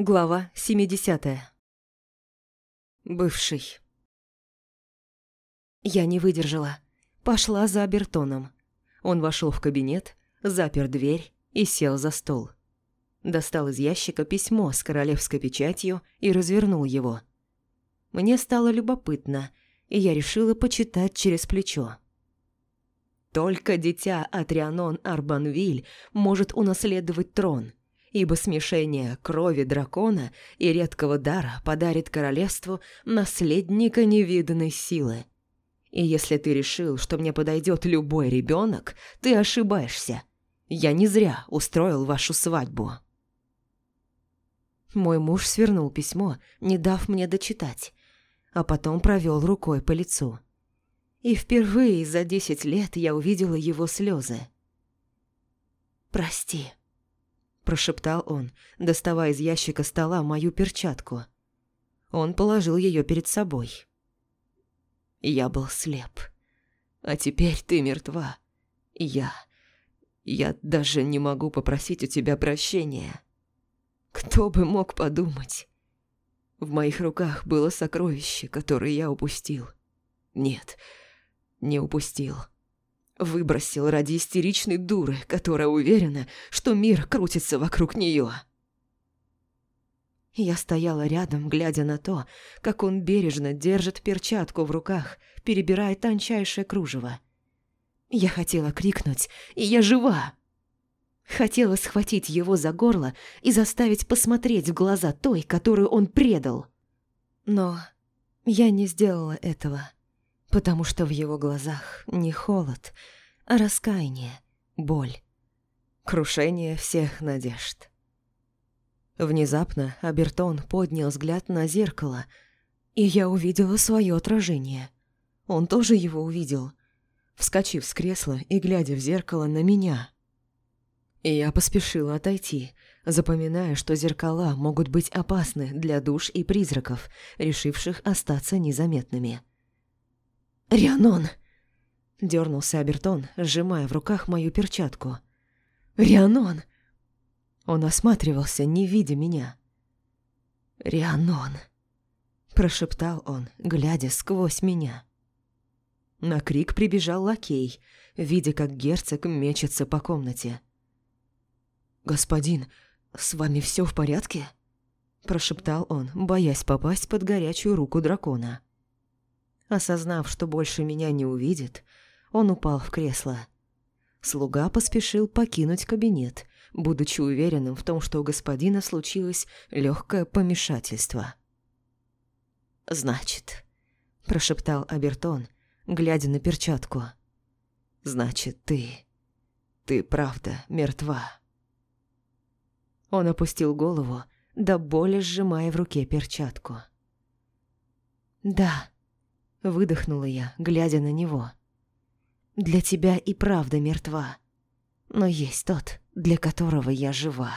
Глава 70. Бывший. Я не выдержала. Пошла за Абертоном. Он вошел в кабинет, запер дверь и сел за стол. Достал из ящика письмо с королевской печатью и развернул его. Мне стало любопытно, и я решила почитать через плечо. Только дитя Атрианон Арбанвиль может унаследовать трон – ибо смешение крови дракона и редкого дара подарит королевству наследника невиданной силы. И если ты решил, что мне подойдет любой ребенок, ты ошибаешься. Я не зря устроил вашу свадьбу. Мой муж свернул письмо, не дав мне дочитать, а потом провел рукой по лицу. И впервые за десять лет я увидела его слезы. «Прости», прошептал он, доставая из ящика стола мою перчатку. Он положил ее перед собой. Я был слеп. А теперь ты мертва. Я... Я даже не могу попросить у тебя прощения. Кто бы мог подумать? В моих руках было сокровище, которое я упустил. Нет, не упустил. Выбросил ради истеричной дуры, которая уверена, что мир крутится вокруг нее. Я стояла рядом, глядя на то, как он бережно держит перчатку в руках, перебирая тончайшее кружево. Я хотела крикнуть «И я жива!» Хотела схватить его за горло и заставить посмотреть в глаза той, которую он предал. Но я не сделала этого потому что в его глазах не холод, а раскаяние, боль, крушение всех надежд. Внезапно Абертон поднял взгляд на зеркало, и я увидела свое отражение. Он тоже его увидел, вскочив с кресла и глядя в зеркало на меня. И я поспешила отойти, запоминая, что зеркала могут быть опасны для душ и призраков, решивших остаться незаметными. «Рианон!» – дернулся Абертон, сжимая в руках мою перчатку. «Рианон!» Он осматривался, не видя меня. «Рианон!» – прошептал он, глядя сквозь меня. На крик прибежал лакей, видя, как герцог мечется по комнате. «Господин, с вами все в порядке?» – прошептал он, боясь попасть под горячую руку дракона. Осознав, что больше меня не увидит, он упал в кресло. Слуга поспешил покинуть кабинет, будучи уверенным в том, что у господина случилось легкое помешательство. «Значит», – прошептал Абертон, глядя на перчатку, – «значит, ты... ты правда мертва». Он опустил голову, до боли сжимая в руке перчатку. «Да», Выдохнула я, глядя на него. «Для тебя и правда мертва, но есть тот, для которого я жива».